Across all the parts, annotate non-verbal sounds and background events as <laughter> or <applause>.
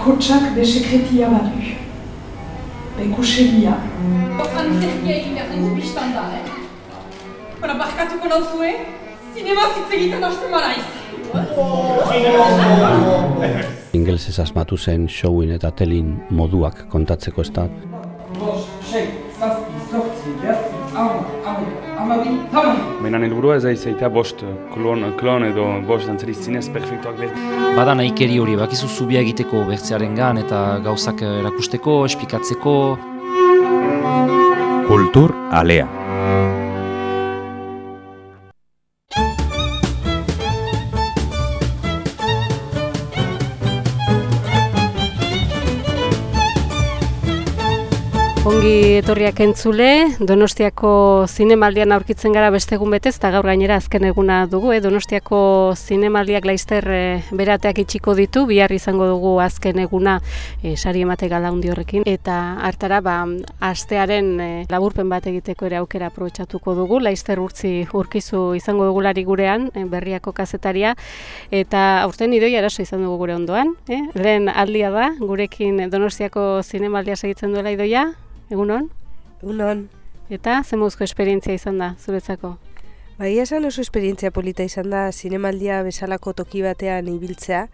bakotsak be sekretia badu. Be kusegia. Antzerkia egin behar dugu biztan da, eh? Bara, barkatuko nauzue, zinema zitz egiten hasten maraiz. Ingelesez asmatu zen showin eta telin moduak kontatzeko ez da. Hamabi. Baina helburua ez aizaita bost klon, klon edo bost dantzari zinez perfektuak behar. Bada nahikeri hori, bakizu zubia egiteko bertzearen gan eta gauzak erakusteko, esplikatzeko. Kultur alea. Ongi etorriak entzule, Donostiako zinemaldian aurkitzen gara beste egun betez, eta gaur gainera azken eguna dugu, eh? Donostiako zinemaldiak laizter eh, berateak itxiko ditu, bihar izango dugu azken eguna eh, sari emate gala hundi horrekin, eta hartara ba, astearen eh, laburpen bat egiteko ere aukera aprobetsatuko dugu, laizter urtzi urkizu izango dugulari gurean, eh, berriako kazetaria, eta aurten idoi araso izan dugu gure ondoan, eh? lehen aldia da, gurekin Donostiako zinemaldia segitzen duela idoia, Egunon? Egunon. Eta ze moduzko esperientzia izan da zuretzako? Bai, esan oso esperientzia polita izan da zinemaldia bezalako toki batean ibiltzea.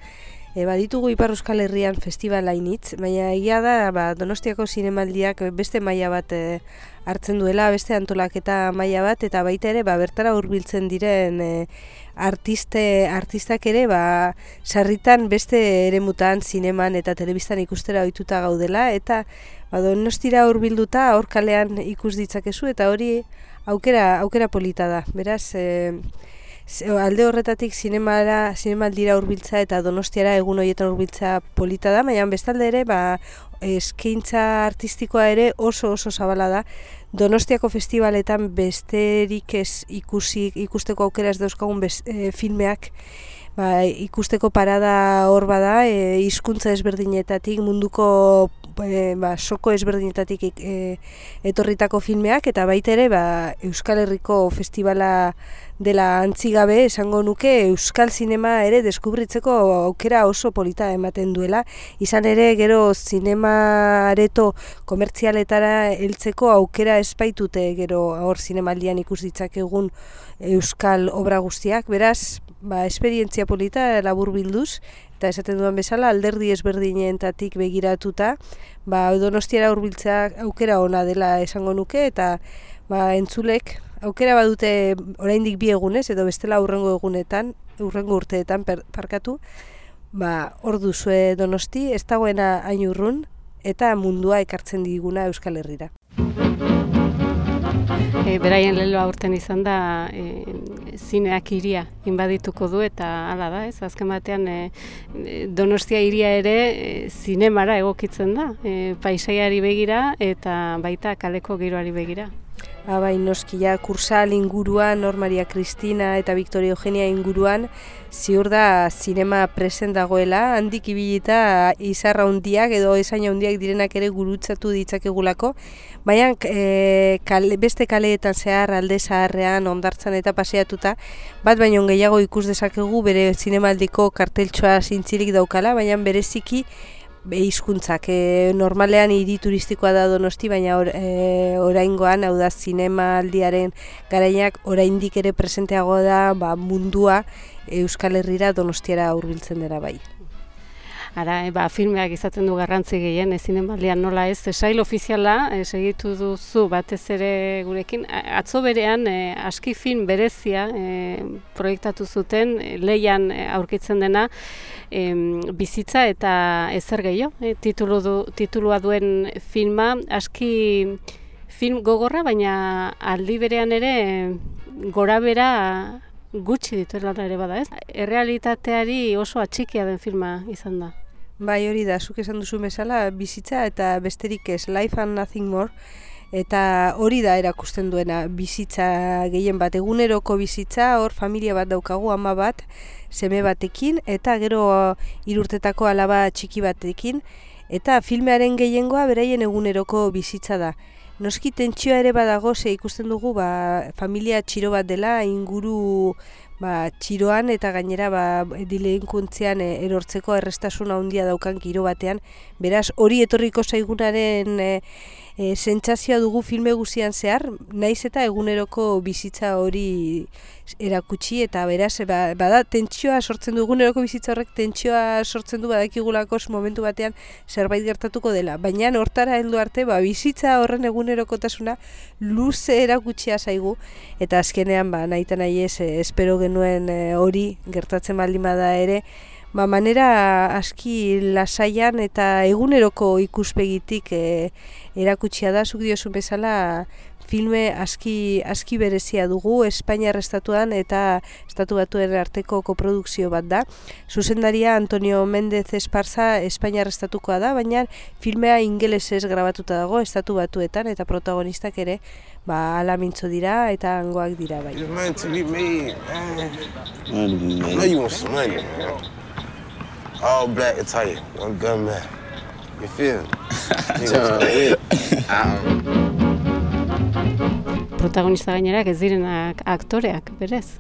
E, baditugu Ipar Euskal Herrian festivala initz, baina egia da ba, Donostiako zinemaldiak beste maila bat e, hartzen duela, beste antolaketa maila bat, eta baita ere ba, bertara hurbiltzen diren e, artiste, artistak ere ba, sarritan beste eremutan, zineman eta telebistan ikustera ohituta gaudela, eta donostira hurbilduta hor kalean ikus ditzakezu eta hori aukera aukera polita da. Beraz, e, alde horretatik zinemara, zinemaldira hurbiltza eta donostiara egun horietan hurbiltza polita da, baina bestalde ere ba, eskaintza artistikoa ere oso oso zabala da. Donostiako festivaletan besterik ez ikusi ikusteko aukera ez dauzkagun e, filmeak ba, ikusteko parada hor bada, e, hizkuntza ezberdinetatik, munduko e, ba, soko ezberdinetatik e, etorritako filmeak, eta baita ere ba, Euskal Herriko festivala dela antzigabe esango nuke Euskal Zinema ere deskubritzeko aukera oso polita ematen duela. Izan ere gero zinema areto komertzialetara heltzeko aukera espaitute gero hor zinemaldian ikus ditzakegun Euskal obra guztiak. Beraz, ba, esperientzia polita labur bilduz, eta esaten duan bezala alderdi ezberdinetatik begiratuta, ba, donostiara hurbiltzea aukera ona dela esango nuke, eta ba, entzulek aukera badute oraindik bi egunez, edo bestela urrengo egunetan, urrengo urteetan parkatu, ba, hor duzue donosti, ez dagoena hain urrun, eta mundua ekartzen diguna Euskal Herrira. E, beraien leloa urten izan da e, zineak iria inbadituko du eta hala da, ez? Azken batean e, Donostia iria ere e, zinemara egokitzen da, e, paisaiari begira eta baita kaleko giroari begira. Ba, bai, noski ja, kursal inguruan, Nor Maria Cristina eta Victoria Eugenia inguruan, ziur da zinema present dagoela, handik ibilita izarra hundiak edo esaina hundiak direnak ere gurutzatu ditzakegulako, baina e, kale, beste kaleetan zehar alde zaharrean ondartzan eta paseatuta, bat baino gehiago ikus dezakegu bere zinemaldiko karteltsoa zintzirik daukala, baina bereziki hizkuntzak e, normalean hiri turistikoa da Donosti baina or, e, oraingoan hau da zinema aldiaren garainak oraindik ere presenteago da ba, mundua Euskal Herrira Donostiara hurbiltzen dira bai. Ara, e, ba, filmeak izaten du garrantzi gehien, ezinen baldean nola ez, esail ofiziala, e, segitu duzu batez ere gurekin, atzo berean, e, aski film berezia e, proiektatu zuten, leian aurkitzen dena, e, bizitza eta ezer gehiago, e, titulu du, titulua duen filma, aski film gogorra, baina aldi berean ere gora bera gutxi dituela ere bada ez. Errealitateari oso atxikia den filma izan da. Bai hori da, zuk esan duzu bezala, bizitza eta besterik ez, life and nothing more, eta hori da erakusten duena bizitza gehien bat, eguneroko bizitza, hor familia bat daukagu, ama bat, seme batekin, eta gero irurtetako alaba txiki batekin, eta filmearen gehiengoa beraien eguneroko bizitza da. Noski tentsioa ere badago ze ikusten dugu ba, familia txiro bat dela inguru ba, txiroan eta gainera ba, dileinkuntzian e, erortzeko errestasuna handia daukan giro batean. Beraz, hori etorriko zaigunaren e, e, sentsazioa dugu filme guzian zehar, naiz eta eguneroko bizitza hori erakutsi eta beraz, ba, bada tentsioa sortzen du eguneroko bizitza horrek tentsioa sortzen du badakigulako momentu batean zerbait gertatuko dela. Baina hortara heldu arte, ba, bizitza horren egunerokotasuna luze erakutsia zaigu eta azkenean ba, nahi eta nahi ez, eh, espero genuen eh, hori gertatzen baldin bada ere, ba, manera aski lasaian eta eguneroko ikuspegitik e, erakutsia da, zuk diozun bezala filme aski, aski berezia dugu Espainiar estatuan eta estatu batuen arteko koprodukzio bat da. Zuzendaria Antonio Mendez Esparza Espainiar estatukoa da, baina filmea ingelesez grabatuta dago estatu batuetan eta protagonistak ere ba, ala mintzo dira eta hangoak dira bai. All black attire, one gun man. You feel me? <laughs> Nigga, <laughs> Protagonista gainerak ez direnak aktoreak, berez.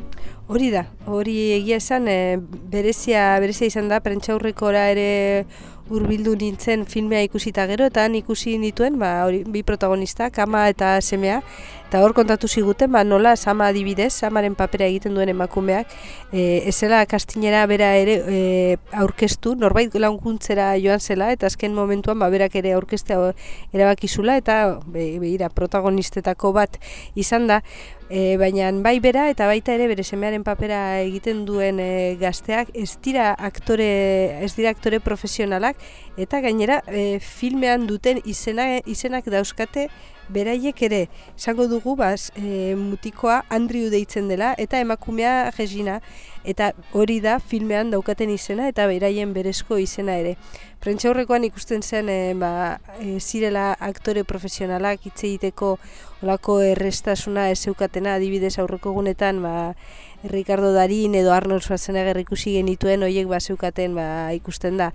Hori da, hori egia esan e, berezia, berezia izan da, prentxaurrikora ere hurbildu nintzen filmea ikusita gero, eta ikusi nituen, ba, hori, bi protagonistak, ama eta semea, eta hor kontatu ziguten, ba, nola sama adibidez, samaren papera egiten duen emakumeak, e, ezela kastinera bera ere e, aurkeztu, norbait launkuntzera joan zela, eta azken momentuan ba, berak ere aurkeztea erabakizula, eta be, begira, protagonistetako bat izan da, E, baina bai bera eta baita ere bere semearen papera egiten duen e, gazteak ez dira aktore ez dira aktore profesionalak eta gainera e, filmean duten izena, izenak dauzkate beraiek ere esango dugu baz e, mutikoa Andrew deitzen dela eta emakumea Regina. Eta hori da filmean daukaten izena eta beraien berezko izena ere. Prentxaurrekoan ikusten zen e, ba, e, zirela aktore profesionalak hitz egiteko olako errestasuna ez zeukatena. Adibidez aurreko gunetan ba, Ricardo Darin edo Arnold Schwarzenegger ikusi genituen hoiek ba zeukaten ba, ikusten da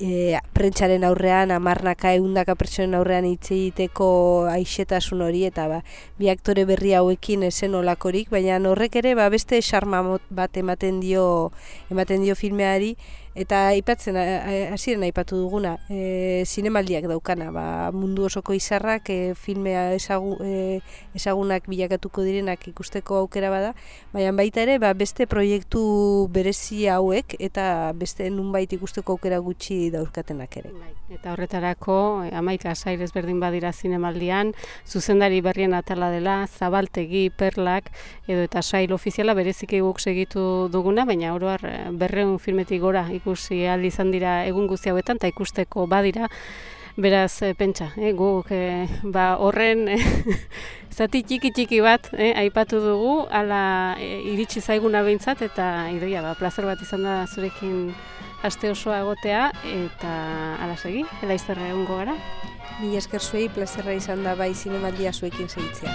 e, prentsaren aurrean amarnaka eundaka pertsonen aurrean hitz egiteko aixetasun hori eta ba, bi aktore berri hauekin esen olakorik baina horrek ere ba, beste xarma bat ematen dio ematen dio filmeari Eta aipatzen hasieran aipatu duguna, e, zinemaldiak daukana, ba, mundu osoko izarrak e, filmea ezagu, e, ezagunak bilakatuko direnak ikusteko aukera bada, baina baita ere ba, beste proiektu berezi hauek eta beste nunbait ikusteko aukera gutxi dauzkatenak ere. Bai, eta horretarako, amaika sair ezberdin badira zinemaldian, zuzendari berrien atala dela, zabaltegi, perlak, edo eta sail ofiziala bereziki guk segitu duguna, baina oroar berreun filmetik gora ikusi aldi izan dira egun guzti hauetan eta ikusteko badira beraz e, pentsa e, guk e, ba, horren e, <laughs> zati txiki txiki bat e, aipatu dugu ala e, iritsi zaiguna behintzat eta idoia ba, plazer bat izan da zurekin aste osoa egotea eta ala segi, ela izterra egungo gara Mila esker zuei plazerra izan da bai zinemaldia zuekin segitzea.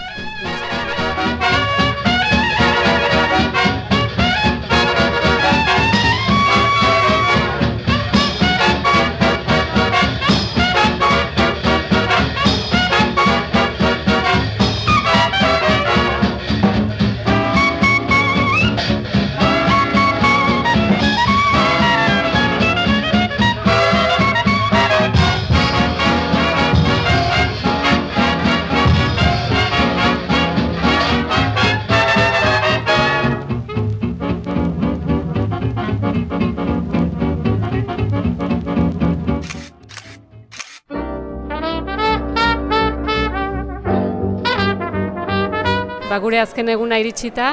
Ba, gure azken eguna iritsita,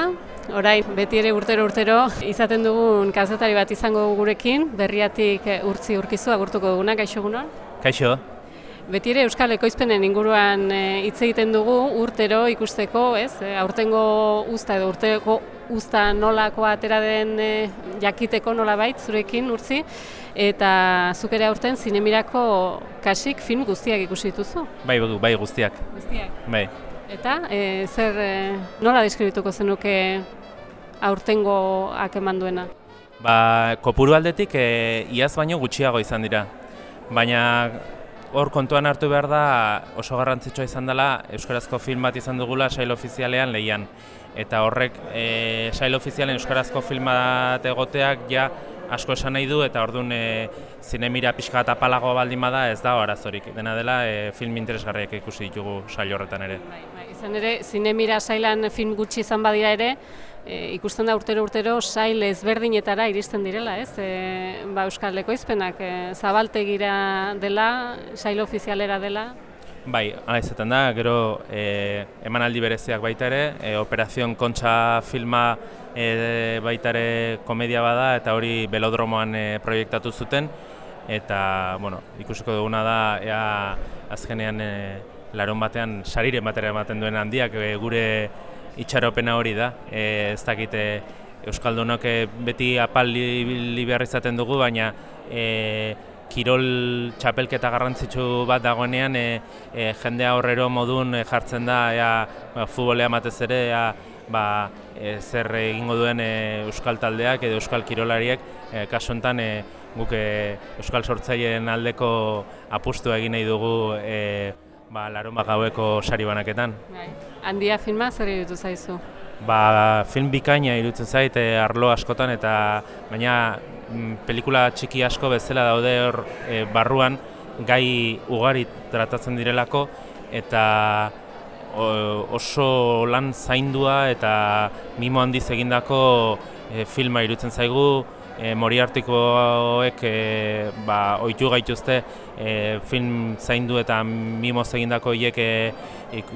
orain beti ere urtero urtero izaten dugun kazetari bat izango gurekin, berriatik eh, urtzi urkizu agurtuko duguna, kaixo egunon? Kaixo. Beti ere Euskal Ekoizpenen inguruan eh, hitz egiten dugu urtero ikusteko, ez? E, aurtengo usta edo urteko usta nolako atera den jakiteko nolabait zurekin urtzi eta zuk ere aurten zinemirako kasik film guztiak ikusi dituzu? Bai, bai guztiak. Guztiak. Bai. Eta e, zer e, nola deskribituko zenuke aurtengoak eman duena? Ba, kopuru aldetik e, iaz baino gutxiago izan dira. Baina hor kontuan hartu behar da oso garrantzitsua izan dela Euskarazko film bat izan dugula sail ofizialean lehian. eta horrek e, sail ofizialen euskarazko filma bat egoteak ja asko esan nahi du eta orduan e, zinemira pixka bat apalago baldin bada ez da arazorik. Dena dela e, film interesgarriak ikusi ditugu sail horretan ere. Izan ere, zinemira sailan film gutxi izan badira ere, e, ikusten da urtero urtero sail ezberdinetara iristen direla, ez? E, ba, Euskal Ekoizpenak e, zabaltegira dela, sail ofizialera dela, Bai, hala izaten da, gero e, emanaldi bereziak baita ere, e, Operazion Kontxa filma e, baita ere komedia bada eta hori belodromoan e, proiektatu zuten eta bueno, ikusiko duguna da ea azkenean e, larun batean sariren batera ematen duen handiak e, gure itxaropena hori da. E, ez dakite Euskaldunok e, beti apal li behar izaten dugu, baina e, kirol txapelketa garrantzitsu bat dagoenean e, e, jendea horrero modun e, jartzen da ea, ba, futbolea matez ere ea, ba, e, zer egingo duen e, euskal taldeak edo euskal kirolariek e, kasu honetan e, guk e, euskal sortzaileen aldeko apustu egin nahi dugu e, ba, larun gaueko sari banaketan. Bai. Handia filma zer irutu zaizu? Ba, film bikaina irutzen zait e, arlo askotan eta baina Mm, pelikula txiki asko bezala daude hor e, barruan gai ugari tratatzen direlako eta oso lan zaindua eta mimo handiz egindako e, filma irutzen zaigu e, Moriartikoek e, ba, oitu gaituzte e, film zaindu eta mimo egindako hiek e,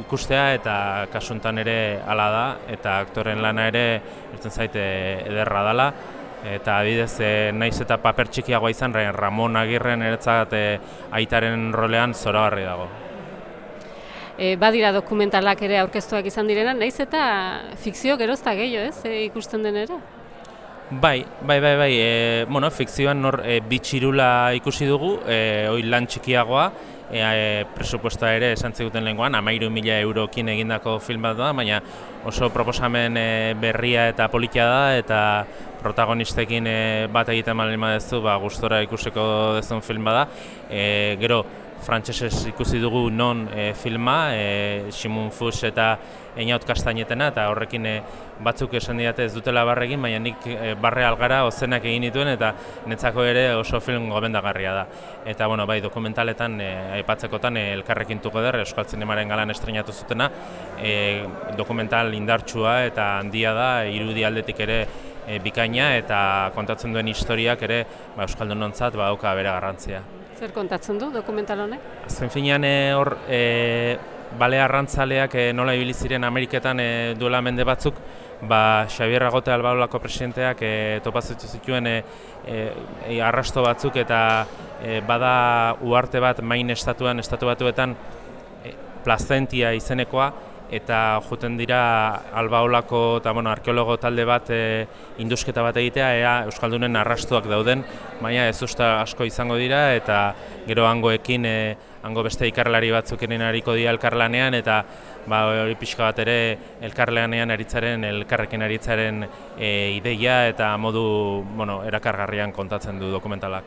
ikustea eta kasuntan ere hala da eta aktoren lana ere irtzen zaite ederra dela eta adidez e, naiz eta paper txikiagoa izan Ramon Agirren eretzat e, aitaren rolean zoragarri dago. E, badira dokumentalak ere aurkeztuak izan direna, naiz eta fikzio gerozta gehiago, ez, e, ikusten den ere? Bai, bai, bai, bai, e, bueno, fikzioan nor e, bitxirula ikusi dugu, e, oi lan txikiagoa, e, e, presupuesta ere esan ziguten lehenkoan, amairu mila eurokin egindako film bat da, baina oso proposamen e, berria eta politia da, eta protagonistekin e, bat egiten malin badezu, ba, gustora ikusiko dezun film bada. E, gero, frantsesez ikusi dugu non e, filma, e, Simon Fuchs eta Einaut Kastainetena, eta horrekin e, batzuk esan diate ez dutela barrekin, baina nik e, barre algara ozenak egin dituen, eta netzako ere oso film gobendagarria da. Eta bueno, bai, dokumentaletan, aipatzekotan, e, elkarrekin tuko der, Euskal Zinemaren galan estrenatu zutena, e, dokumental indartsua eta handia da, irudi aldetik ere e, bikaina eta kontatzen duen historiak ere ba, Euskaldun nontzat ba, auka bere garrantzia. Zer kontatzen du dokumental honek? Azken finean e, hor e, bale arrantzaleak e, nola ibili ziren Ameriketan e, duela mende batzuk, ba, Xabier Agote Albaolako presidenteak e, topazitu zituen e, e, arrasto batzuk eta e, bada uarte bat main estatuan, estatu batuetan e, plazentia izenekoa, eta joten dira albaolako eta bueno, arkeologo talde bat e, indusketa bat egitea ea Euskaldunen arrastuak dauden, baina ez usta asko izango dira eta gero hangoekin e, hango beste ikarlari batzuk hariko dira elkarlanean eta ba, hori pixka bat ere elkarlanean aritzaren, elkarrekin aritzaren e, ideia eta modu bueno, erakargarrian kontatzen du dokumentalak.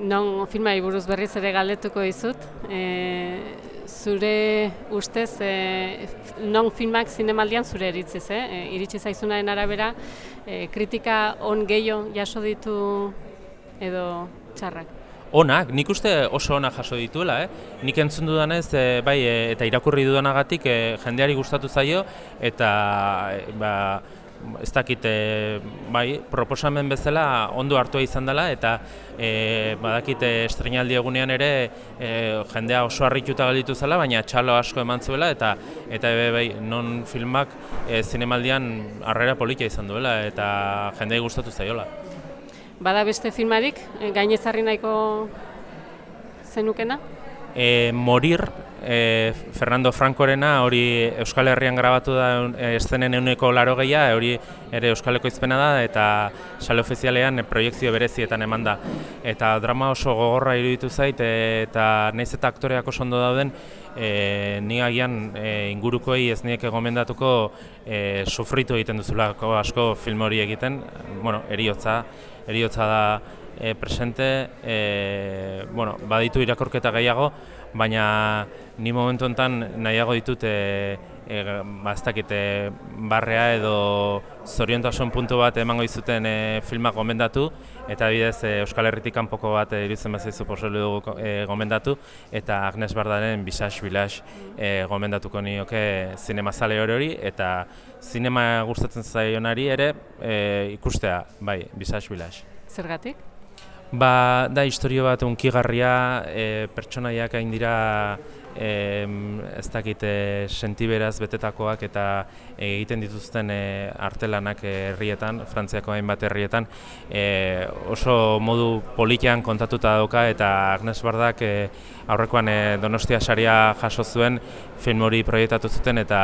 Non filmai buruz berriz ere galdetuko dizut. E, zure ustez e, non filmak zinemaldian zure eritziz, eh? E, iritsi zaizunaren arabera e, kritika on gehiago jaso ditu edo txarrak? Onak, nik uste oso onak jaso dituela, eh? nik entzun dudanez, e, bai, e, eta irakurri dudanagatik e, jendeari gustatu zaio, eta e, ba, ez dakit, e, bai, proposamen bezala ondo hartua izan dela eta e, badakit estrenaldi egunean ere e, jendea oso harrituta galditu zela, baina txalo asko eman zuela eta eta ebe, bai, non filmak e, zinemaldian harrera politia izan duela eta jendea gustatu zaiola. Bada beste filmarik, gainezarri nahiko zenukena? E, morir, e, Fernando Frankorena hori Euskal Herrian grabatu da e, estenen euneko laro gehia, hori ere Euskaleko izpena da, eta sale ofizialean proiektzio berezietan eman da. Eta drama oso gogorra iruditu zait, e, eta nahiz eta aktoreak oso ondo dauden, e, ni agian e, ingurukoei ez niek egomendatuko e, sufritu egiten duzulako asko film hori egiten, bueno, eriotza, eriotza da e, presente, e, bueno, baditu irakorketa gehiago, baina ni momentu honetan nahiago ditut e, e, ba, dakit, e, barrea edo zoriontasun puntu bat emango izuten e, filmak gomendatu, eta adibidez e, Euskal Herritik kanpoko bat e, iruditzen bazaizu posible dugu e, gomendatu, eta Agnes Bardaren Bisas Village e, gomendatuko nioke zinema zale hori hori, eta zinema gustatzen zaionari ere e, ikustea, bai, Bisas Village. Zergatik? Ba, da historio bat unkigarria, e, pertsonaiak hain dira e, ez dakit e, sentiberaz betetakoak eta egiten dituzten e, artelanak herrietan, Frantziako hainbat herrietan, e, oso modu politian kontatuta dauka eta Agnes Bardak e, aurrekoan e, Donostia saria jaso zuen film hori proiektatu zuten eta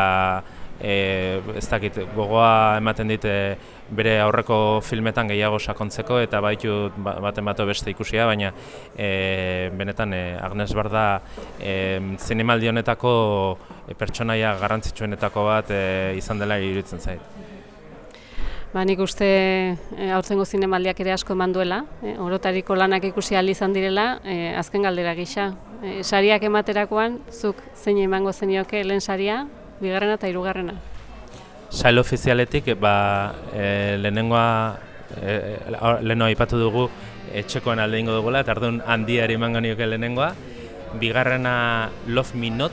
e, ez dakit, gogoa ematen dit e, bere aurreko filmetan gehiago sakontzeko eta baitu ba, baten bato beste ikusia, baina e, benetan e, Agnes Barda e, zinemaldi honetako e, pertsonaia garrantzitsuenetako bat e, izan dela iruditzen zait. Ba, nik uste e, aurtengo zinemaldiak ere asko eman duela, e, orotariko lanak ikusi ahal izan direla, e, azken galdera gisa. E, sariak ematerakoan, zuk zein emango zenioke lehen saria, bigarrena eta hirugarrena. Sail ofizialetik ba e, lehenengoa e, leheno aipatu dugu etxekoen alde ingo dugula eta ardun handiari emango nioke lehenengoa. Bigarrena Love Me Not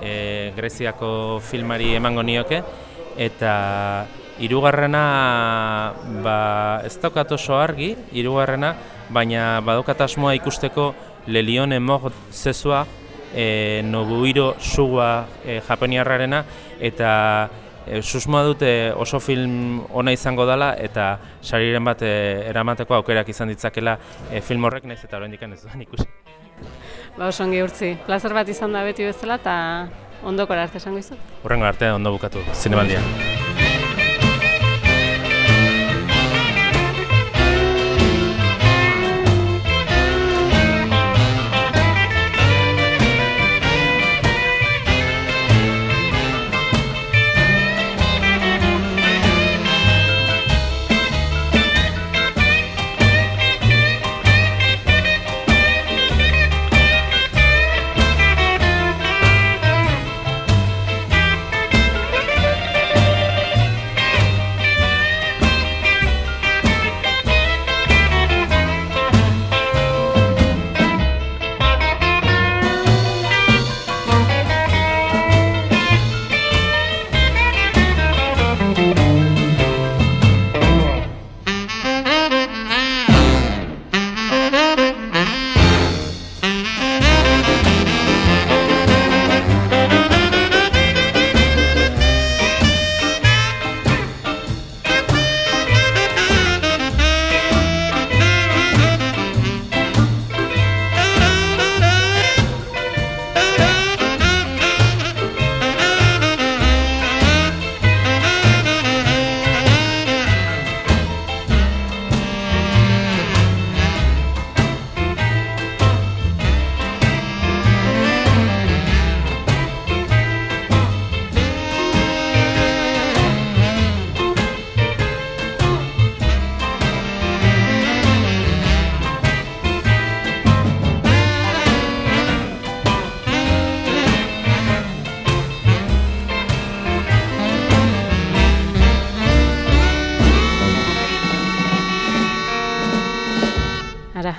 e, Greziako filmari emango nioke eta hirugarrena ba ez daukat oso argi hirugarrena baina badokat asmoa ikusteko Lelione Mort Zezua e, Nobuhiro Suga e, japoniarrarena eta e, susmoa dute oso film ona izango dela eta sariren bat e, eramateko aukerak izan ditzakela e, film horrek naiz eta oraindik ez duan ikusi. Ba oso ongi urtzi. Plazer bat izan da beti bezala eta ondoko arte esango izu. Horrengo arte ondo bukatu zinemaldia.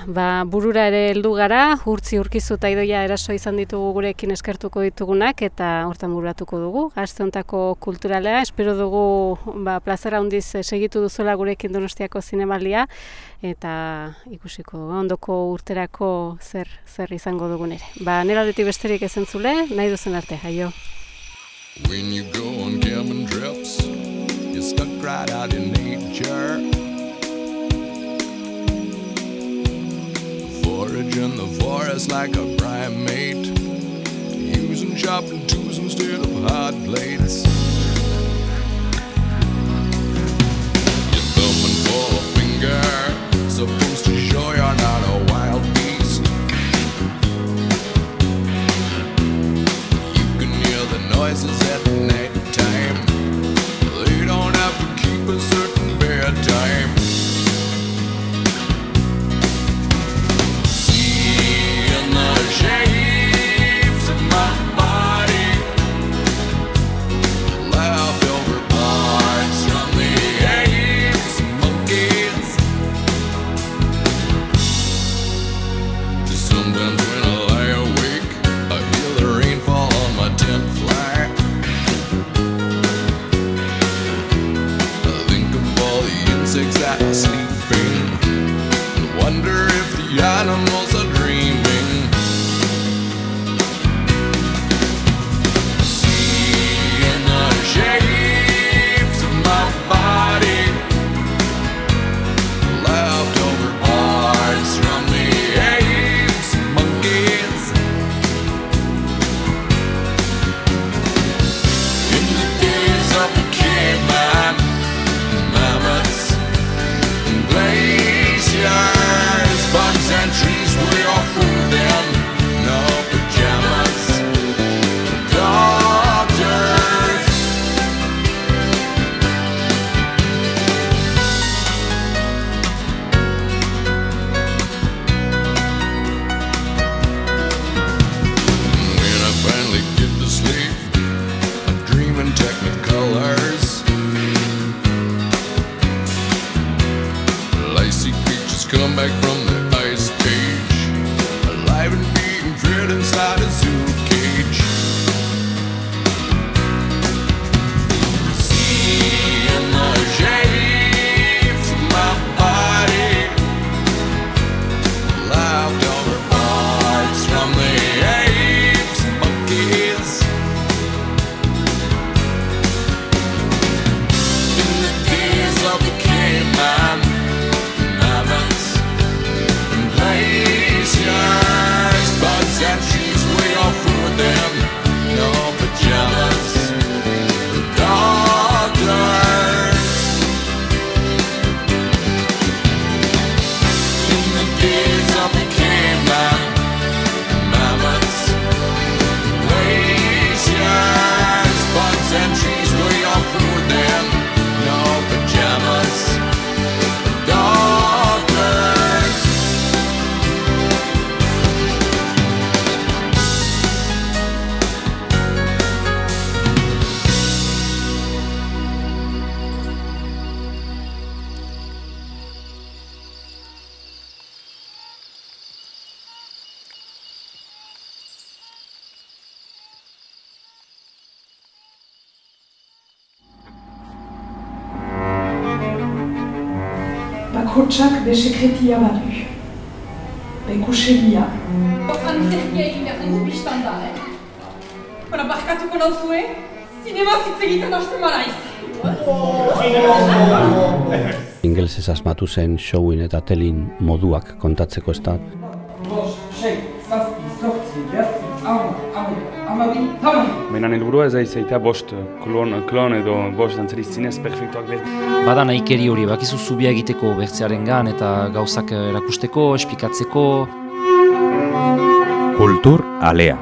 Ba, burura ere heldu gara, urtzi urkizu eta idoia eraso izan ditugu gurekin eskertuko ditugunak eta hortan buratuko dugu. Gazte hontako kulturalea, espero dugu ba, plazera handiz segitu duzuela gurekin donostiako zinemaldia eta ikusiko ondoko urterako zer zer izango dugun ere. Ba, nera besterik ezentzule, nahi duzen arte, aio. When you go on trips, you're stuck right out in nature. Forage in the forest like a primate, using chopping tools instead of hot plates. Your thumb and forefinger, supposed to show you're not a wild beast. You can hear the noises at night time. They don't have to keep a certain bedtime. Back Bakotsak be sekretia badu. Be kusegia. Antzerkia egin behar dugu biztan da, eh? Bara, barkatuko nauzue, zinema zitz egiten hasten maraiz. Ingelesez asmatu zen showin eta telin moduak kontatzeko ez da. Baina helburua ez da izaita bost klon, klon edo bost dantzari zinez perfektuak behar. Bada nahikeri hori, bakizu zubia egiteko bertzearengan eta gauzak erakusteko, esplikatzeko. Kultur alea.